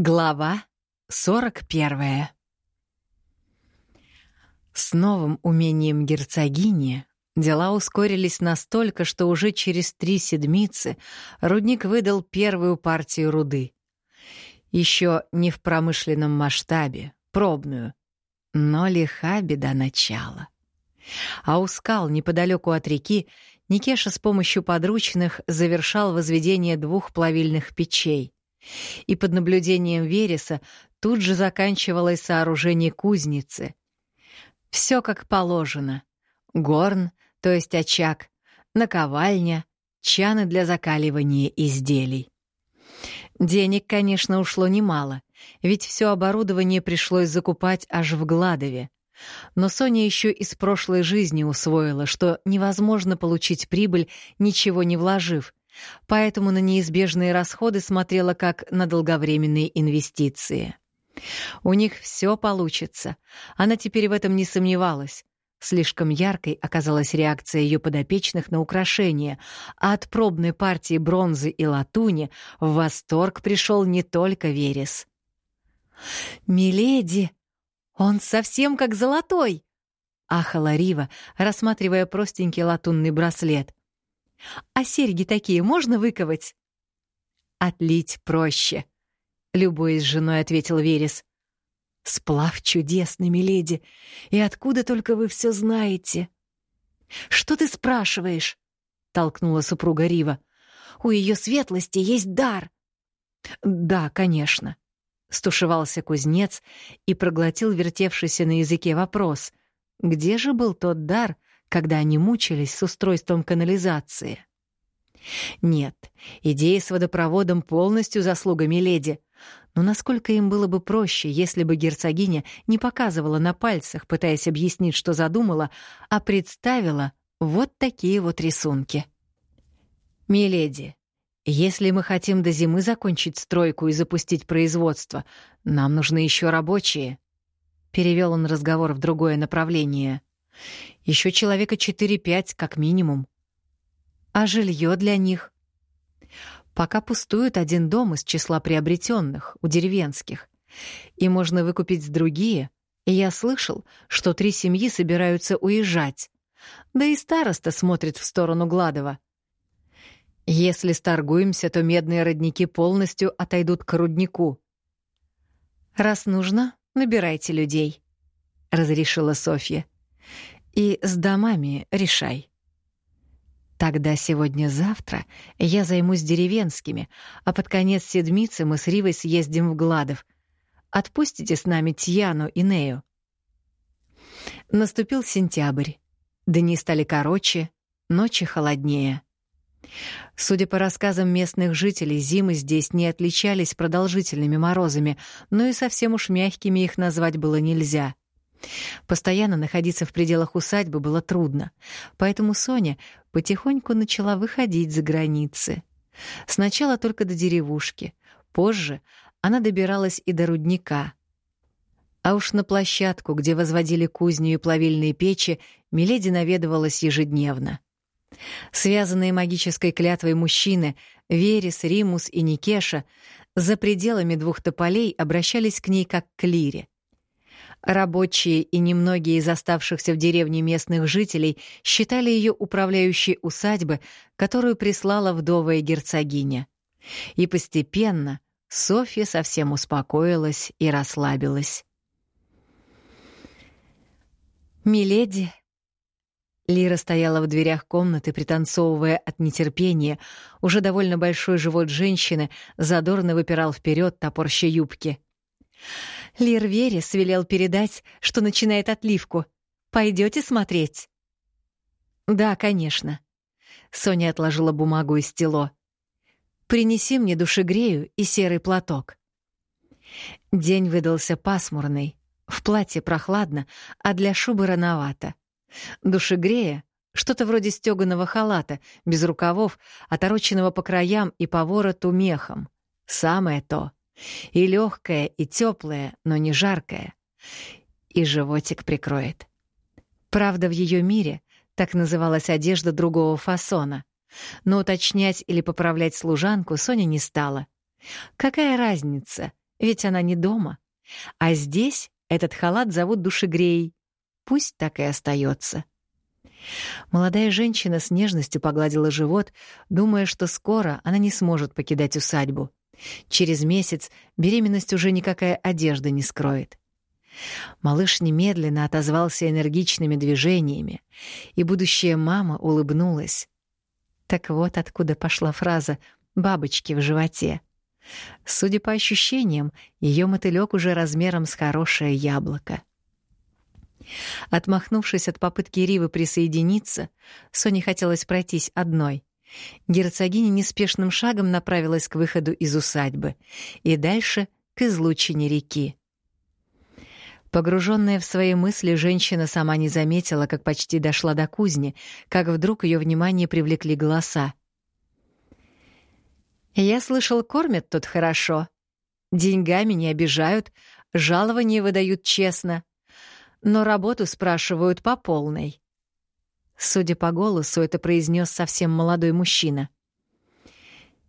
Глава 41 С новым умением герцогини дела ускорились настолько, что уже через три седмицы рудник выдал первую партию руды. Еще не в промышленном масштабе, пробную, но лиха беда начала. А у скал неподалеку от реки Никеша с помощью подручных завершал возведение двух плавильных печей — и под наблюдением Вереса тут же заканчивалось сооружение кузницы. Все как положено. Горн, то есть очаг, наковальня, чаны для закаливания изделий. Денег, конечно, ушло немало, ведь все оборудование пришлось закупать аж в Гладове. Но Соня еще из прошлой жизни усвоила, что невозможно получить прибыль, ничего не вложив, поэтому на неизбежные расходы смотрела как на долговременные инвестиции. У них все получится. Она теперь в этом не сомневалась. Слишком яркой оказалась реакция ее подопечных на украшения, а от пробной партии бронзы и латуни в восторг пришел не только Верес. «Миледи, он совсем как золотой!» — ахала Рива, рассматривая простенький латунный браслет. А серьги такие можно выковать? Отлить проще, любой с женой ответил Верес. Сплав чудесный, миледи, и откуда только вы все знаете? Что ты спрашиваешь? толкнула супруга Рива. У ее светлости есть дар. Да, конечно. Стушевался кузнец и проглотил вертевшийся на языке вопрос. Где же был тот дар, когда они мучились с устройством канализации. Нет, идея с водопроводом полностью заслуга Миледи. Но насколько им было бы проще, если бы герцогиня не показывала на пальцах, пытаясь объяснить, что задумала, а представила вот такие вот рисунки. «Миледи, если мы хотим до зимы закончить стройку и запустить производство, нам нужны еще рабочие», — перевел он разговор в другое направление. Еще человека 4-5 как минимум. А жилье для них? Пока пустует один дом из числа приобретенных, у деревенских. И можно выкупить другие. И я слышал, что три семьи собираются уезжать. Да и староста смотрит в сторону Гладова. Если сторгуемся, то медные родники полностью отойдут к руднику. «Раз нужно, набирайте людей», — разрешила Софья. И с домами решай. Тогда сегодня-завтра я займусь деревенскими, а под конец седмицы мы с Ривой съездим в Гладов. Отпустите с нами Тьяну и Нею. Наступил сентябрь. Дни стали короче, ночи холоднее. Судя по рассказам местных жителей, зимы здесь не отличались продолжительными морозами, но и совсем уж мягкими их назвать было нельзя — Постоянно находиться в пределах усадьбы было трудно, поэтому Соня потихоньку начала выходить за границы. Сначала только до деревушки, позже она добиралась и до рудника. А уж на площадку, где возводили кузню и плавильные печи, Миледи наведывалась ежедневно. Связанные магической клятвой мужчины Верес, Римус и Никеша за пределами двух тополей обращались к ней как к лире — Рабочие и немногие из оставшихся в деревне местных жителей считали ее управляющей усадьбы, которую прислала вдовая герцогиня. И постепенно Софья совсем успокоилась и расслабилась. «Миледи!» Лира стояла в дверях комнаты, пританцовывая от нетерпения. Уже довольно большой живот женщины задорно выпирал вперед топорща юбки. Лир Верес велел передать, что начинает отливку. Пойдете смотреть? Да, конечно. Соня отложила бумагу из стело. Принеси мне душегрею и серый платок. День выдался пасмурный. В платье прохладно, а для шубы рановато. Душегрея — что-то вроде стёганого халата, без рукавов, отороченного по краям и по вороту мехом. Самое то — и легкая, и теплая, но не жаркая. И животик прикроет. Правда, в ее мире так называлась одежда другого фасона. Но уточнять или поправлять служанку Соня не стала. Какая разница, ведь она не дома. А здесь этот халат зовут душегрей. Пусть так и остается. Молодая женщина с нежностью погладила живот, думая, что скоро она не сможет покидать усадьбу. Через месяц беременность уже никакая одежда не скроет. Малыш немедленно отозвался энергичными движениями, и будущая мама улыбнулась. Так вот откуда пошла фраза «бабочки в животе». Судя по ощущениям, ее мотылек уже размером с хорошее яблоко. Отмахнувшись от попытки Ривы присоединиться, Соне хотелось пройтись одной. Герцогиня неспешным шагом направилась к выходу из усадьбы и дальше к излучине реки. Погруженная в свои мысли, женщина сама не заметила, как почти дошла до кузни, как вдруг ее внимание привлекли голоса. «Я слышал, кормят тут хорошо. Деньгами не обижают, жалования выдают честно, но работу спрашивают по полной». Судя по голосу, это произнес совсем молодой мужчина.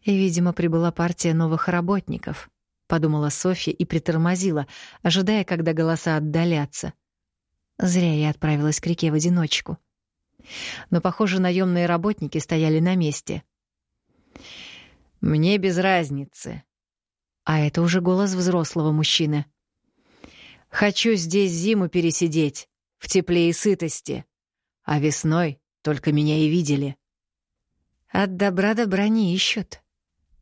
И, видимо, прибыла партия новых работников подумала Софья и притормозила, ожидая, когда голоса отдалятся. Зря я отправилась к реке в одиночку. Но, похоже, наемные работники стояли на месте. Мне без разницы. А это уже голос взрослого мужчины. Хочу здесь зиму пересидеть, в тепле и сытости. А весной только меня и видели. От добра добра не ищут.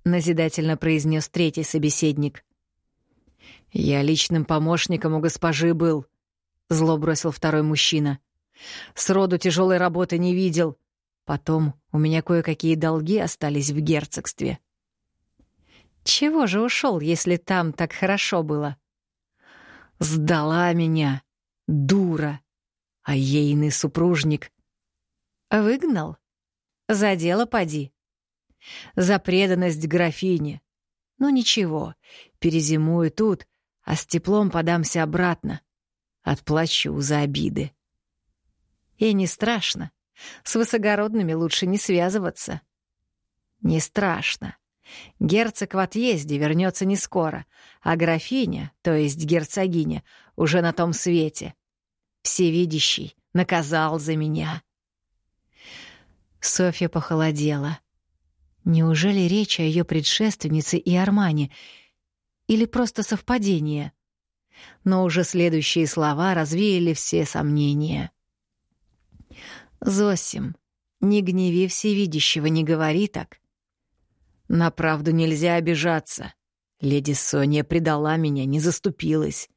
— назидательно произнес третий собеседник. «Я личным помощником у госпожи был», — зло бросил второй мужчина. «Сроду тяжелой работы не видел. Потом у меня кое-какие долги остались в герцогстве». «Чего же ушел, если там так хорошо было?» «Сдала меня, дура, а ейный супружник». «Выгнал? За дело поди», за преданность графине. Ну ничего, перезимую тут, а с теплом подамся обратно. Отплачу за обиды. И не страшно. С высокородными лучше не связываться. Не страшно. Герцог в отъезде вернется не скоро, а графиня, то есть герцогиня, уже на том свете. Всевидящий наказал за меня. Софья похолодела. Неужели речь о ее предшественнице и Армане? Или просто совпадение? Но уже следующие слова развеяли все сомнения. «Зосим, не гневи всевидящего, не говори так. На правду нельзя обижаться. Леди Соня предала меня, не заступилась.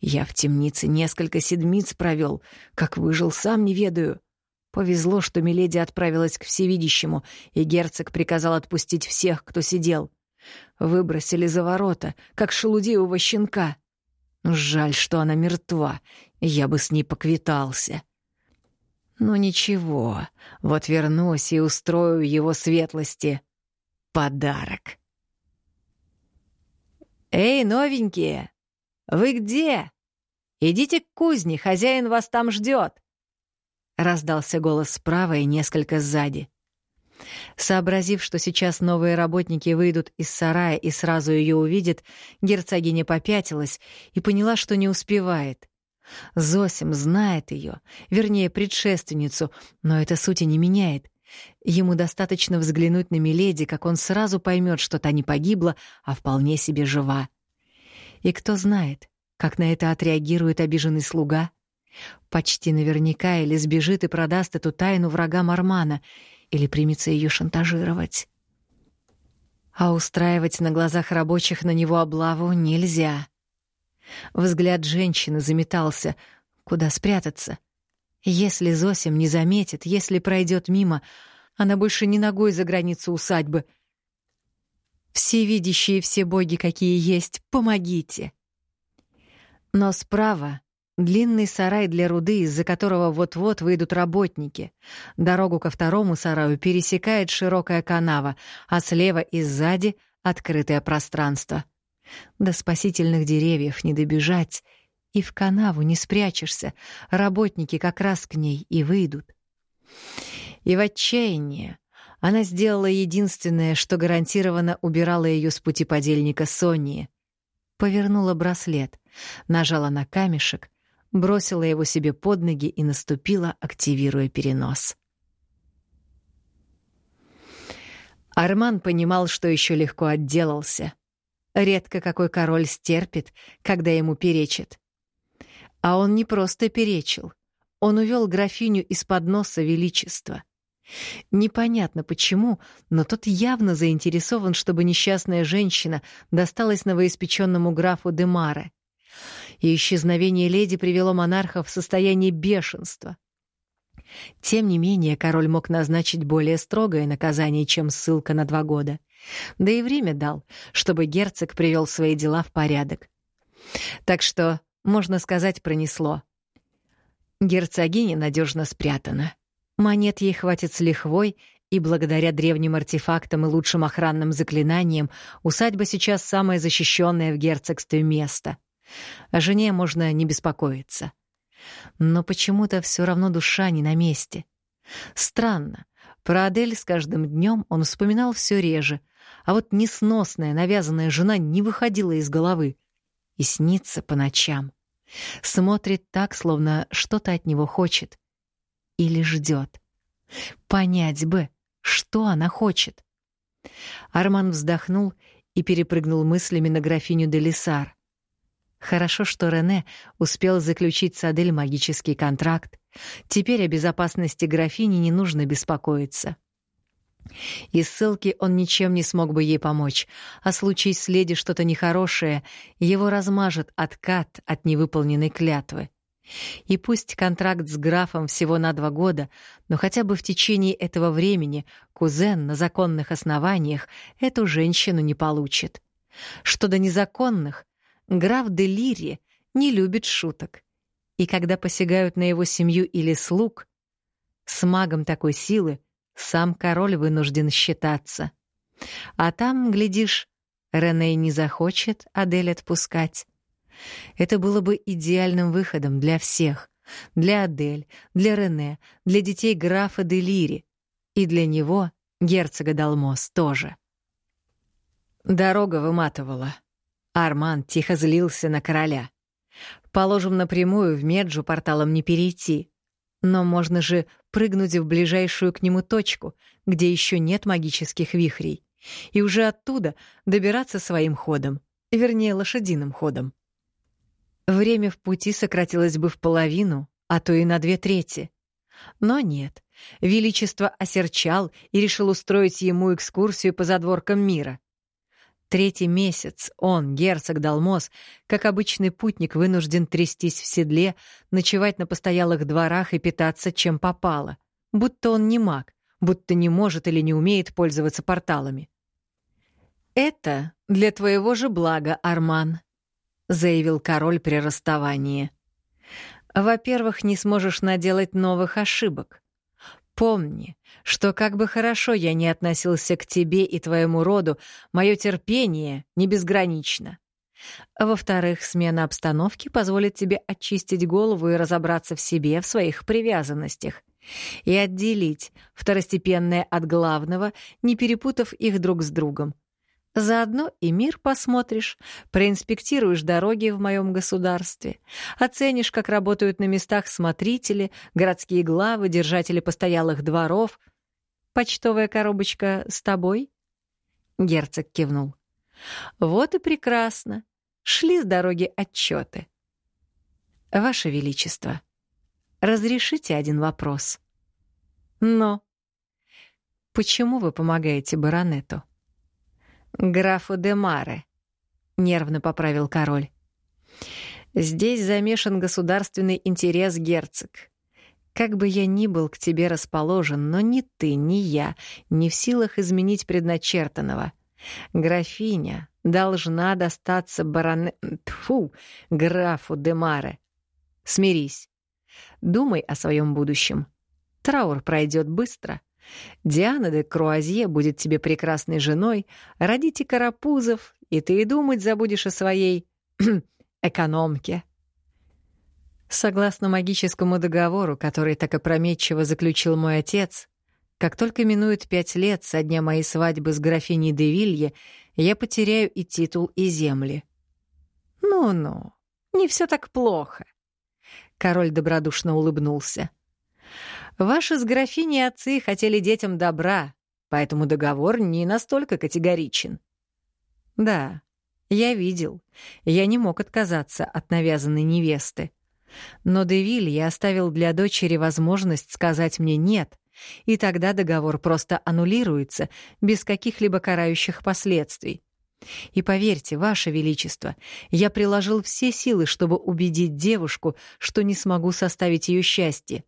Я в темнице несколько седмиц провел, как выжил, сам не ведаю. Повезло, что Миледи отправилась к всевидящему, и герцог приказал отпустить всех, кто сидел. Выбросили за ворота, как шелудивого щенка. Жаль, что она мертва, я бы с ней поквитался. Ну ничего, вот вернусь и устрою его светлости подарок. «Эй, новенькие! Вы где? Идите к кузне, хозяин вас там ждет!» Раздался голос справа и несколько сзади. Сообразив, что сейчас новые работники выйдут из сарая и сразу ее увидят, герцогиня попятилась и поняла, что не успевает. Зосим знает ее, вернее, предшественницу, но это сути не меняет. Ему достаточно взглянуть на Миледи, как он сразу поймет, что та не погибла, а вполне себе жива. И кто знает, как на это отреагирует обиженный слуга — Почти наверняка или сбежит и продаст эту тайну врагам Армана, или примется ее шантажировать. А устраивать на глазах рабочих на него облаву нельзя. Взгляд женщины заметался. Куда спрятаться? Если Зосим не заметит, если пройдет мимо, она больше не ногой за границу усадьбы. Всевидящие все боги, какие есть, помогите. Но справа Длинный сарай для руды, из-за которого вот-вот выйдут работники. Дорогу ко второму сараю пересекает широкая канава, а слева и сзади — открытое пространство. До спасительных деревьев не добежать, и в канаву не спрячешься, работники как раз к ней и выйдут. И в отчаянии она сделала единственное, что гарантированно убирало ее с пути подельника Сонии. Повернула браслет, нажала на камешек, бросила его себе под ноги и наступила, активируя перенос. Арман понимал, что еще легко отделался. Редко какой король стерпит, когда ему перечит. А он не просто перечил. Он увел графиню из-под носа величества. Непонятно почему, но тот явно заинтересован, чтобы несчастная женщина досталась новоиспеченному графу Демаре. И исчезновение леди привело монарха в состояние бешенства. Тем не менее, король мог назначить более строгое наказание, чем ссылка на два года. Да и время дал, чтобы герцог привел свои дела в порядок. Так что, можно сказать, пронесло. Герцогиня надежно спрятана. Монет ей хватит с лихвой, и благодаря древним артефактам и лучшим охранным заклинаниям усадьба сейчас самое защищенное в герцогстве место. О жене можно не беспокоиться. Но почему-то все равно душа не на месте. Странно. Про Адель с каждым днем он вспоминал все реже, а вот несносная, навязанная жена не выходила из головы и снится по ночам. Смотрит так, словно что-то от него хочет или ждет. Понять бы, что она хочет. Арман вздохнул и перепрыгнул мыслями на графиню де Лисар. Хорошо, что Рене успел заключить с Адель магический контракт. Теперь о безопасности графини не нужно беспокоиться. Из ссылки он ничем не смог бы ей помочь, а случись с леди что-то нехорошее, его размажет откат от невыполненной клятвы. И пусть контракт с графом всего на два года, но хотя бы в течение этого времени кузен на законных основаниях эту женщину не получит. Что до незаконных, граф Делири не любит шуток. И когда посягают на его семью или слуг, с магом такой силы сам король вынужден считаться. А там, глядишь, Рене не захочет Адель отпускать. Это было бы идеальным выходом для всех. Для Адель, для Рене, для детей графа де Лири. И для него, герцога Далмос, тоже. Дорога выматывала. Арман тихо злился на короля. Положим напрямую, в Меджу порталом не перейти. Но можно же прыгнуть в ближайшую к нему точку, где еще нет магических вихрей, и уже оттуда добираться своим ходом, вернее, лошадиным ходом. Время в пути сократилось бы в половину, а то и на две трети. Но нет, Величество осерчал и решил устроить ему экскурсию по задворкам мира. Третий месяц он, герцог Далмос, как обычный путник, вынужден трястись в седле, ночевать на постоялых дворах и питаться чем попало. Будто он не маг, будто не может или не умеет пользоваться порталами. «Это для твоего же блага, Арман», заявил король при расставании. Во-первых, не сможешь наделать новых ошибок. Помни, что как бы хорошо я ни относился к тебе и твоему роду, мое терпение не безгранично. Во-вторых, смена обстановки позволит тебе очистить голову и разобраться в себе, в своих привязанностях. И отделить второстепенное от главного, не перепутав их друг с другом. Заодно и мир посмотришь, проинспектируешь дороги в моем государстве, оценишь, как работают на местах смотрители, городские главы, держатели постоялых дворов. Почтовая коробочка с тобой? Герцог кивнул. Вот и прекрасно. Шли с дороги отчеты. Ваше Величество, разрешите один вопрос? Но почему вы помогаете баронету? «Графу де Маре», — нервно поправил король. «Здесь замешан государственный интерес, герцог. Как бы я ни был к тебе расположен, но ни ты, ни я не в силах изменить предначертанного. Графиня должна достаться бароне... Тьфу, графу де Маре. Смирись. Думай о своем будущем. Траур пройдет быстро». Диана де Круазье будет тебе прекрасной женой, родите карапузов, и ты и думать забудешь о своей экономке. Согласно магическому договору, который так опрометчиво заключил мой отец, как только минует пять лет со дня моей свадьбы с графиней де Вилье, я потеряю и титул, и земли. Ну-ну, не все так плохо. Король добродушно улыбнулся. Ваши с графиней отцы хотели детям добра, поэтому договор не настолько категоричен. Да, я видел. Я не мог отказаться от навязанной невесты. Но Девиль я оставил для дочери возможность сказать мне «нет», и тогда договор просто аннулируется без каких-либо карающих последствий. И поверьте, Ваше Величество, я приложил все силы, чтобы убедить девушку, что не смогу составить ее счастье.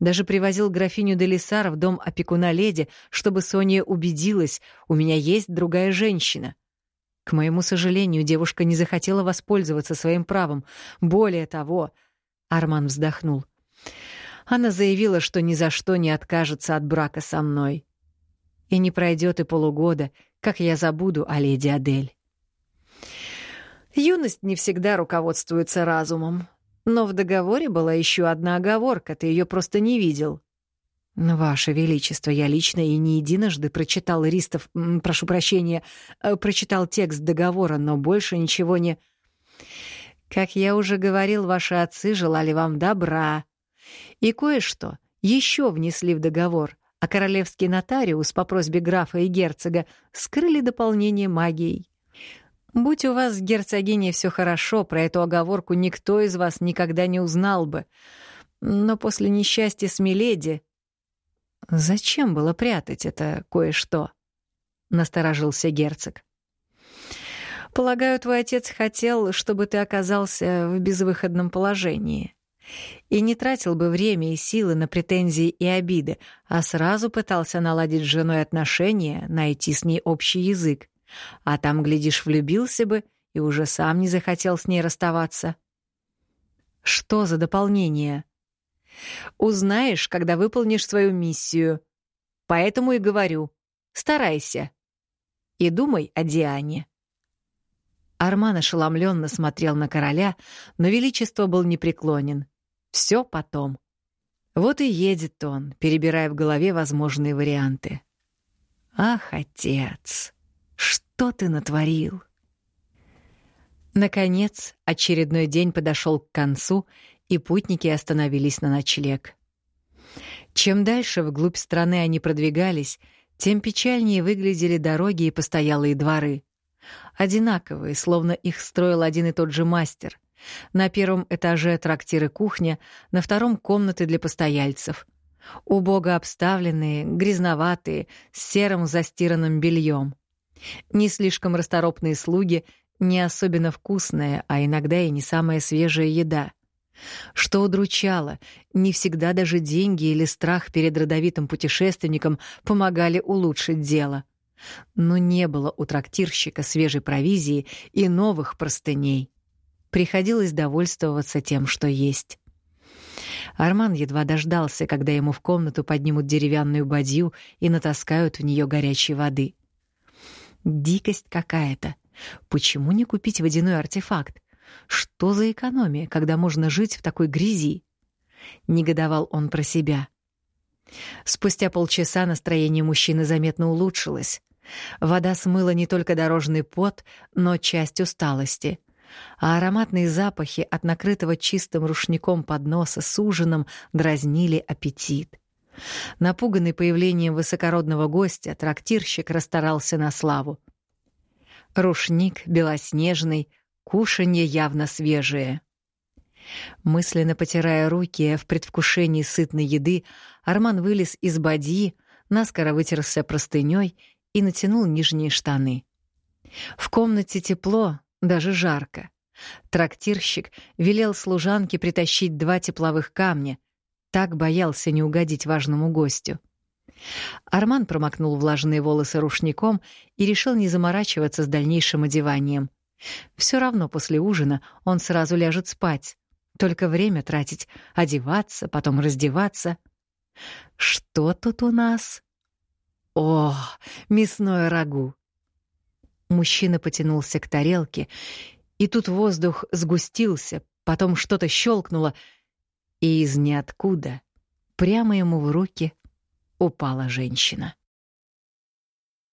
Даже привозил графиню Делисар в дом опекуна леди, чтобы Соня убедилась, у меня есть другая женщина. К моему сожалению, девушка не захотела воспользоваться своим правом. Более того, Арман вздохнул. Она заявила, что ни за что не откажется от брака со мной. И не пройдет и полугода, как я забуду о леди Адель. Юность не всегда руководствуется разумом. Но в договоре была еще одна оговорка, ты ее просто не видел. «Ваше Величество, я лично и не единожды прочитал Ристов, прошу прощения, э, прочитал текст договора, но больше ничего не...» «Как я уже говорил, ваши отцы желали вам добра. И кое-что еще внесли в договор, а королевский нотариус по просьбе графа и герцога скрыли дополнение магией. Будь у вас с герцогиней все хорошо, про эту оговорку никто из вас никогда не узнал бы. Но после несчастья с Миледи... Зачем было прятать это кое-что? Насторожился герцог. Полагаю, твой отец хотел, чтобы ты оказался в безвыходном положении. И не тратил бы время и силы на претензии и обиды, а сразу пытался наладить с женой отношения, найти с ней общий язык. А там, глядишь, влюбился бы и уже сам не захотел с ней расставаться. Что за дополнение? Узнаешь, когда выполнишь свою миссию. Поэтому и говорю. Старайся. И думай о Диане. Арман ошеломленно смотрел на короля, но величество был непреклонен. Все потом. Вот и едет он, перебирая в голове возможные варианты. Ах, отец! Что ты натворил? Наконец, очередной день подошел к концу, и путники остановились на ночлег. Чем дальше вглубь страны они продвигались, тем печальнее выглядели дороги и постоялые дворы. Одинаковые, словно их строил один и тот же мастер. На первом этаже трактир и кухня, на втором — комнаты для постояльцев. Убого обставленные, грязноватые, с серым застиранным бельем. Не слишком расторопные слуги, не особенно вкусная, а иногда и не самая свежая еда. Что удручало, не всегда даже деньги или страх перед родовитым путешественником помогали улучшить дело. Но не было у трактирщика свежей провизии и новых простыней. Приходилось довольствоваться тем, что есть. Арман едва дождался, когда ему в комнату поднимут деревянную бадью и натаскают в нее горячей воды. Дикость какая-то. Почему не купить водяной артефакт? Что за экономия, когда можно жить в такой грязи? Негодовал он про себя. Спустя полчаса настроение мужчины заметно улучшилось. Вода смыла не только дорожный пот, но часть усталости. А ароматные запахи от накрытого чистым рушником подноса с ужином дразнили аппетит. Напуганный появлением высокородного гостя, трактирщик расстарался на славу. Рушник белоснежный, кушанье явно свежее. Мысленно потирая руки в предвкушении сытной еды, Арман вылез из бадьи, наскоро вытерся простыней и натянул нижние штаны. В комнате тепло, даже жарко. Трактирщик велел служанке притащить два тепловых камня — так боялся не угодить важному гостю. Арман промокнул влажные волосы рушником и решил не заморачиваться с дальнейшим одеванием. Все равно после ужина он сразу ляжет спать. Только время тратить, одеваться, потом раздеваться. Что тут у нас? О, мясное рагу. Мужчина потянулся к тарелке, и тут воздух сгустился, потом что-то щелкнуло — и из ниоткуда прямо ему в руки упала женщина.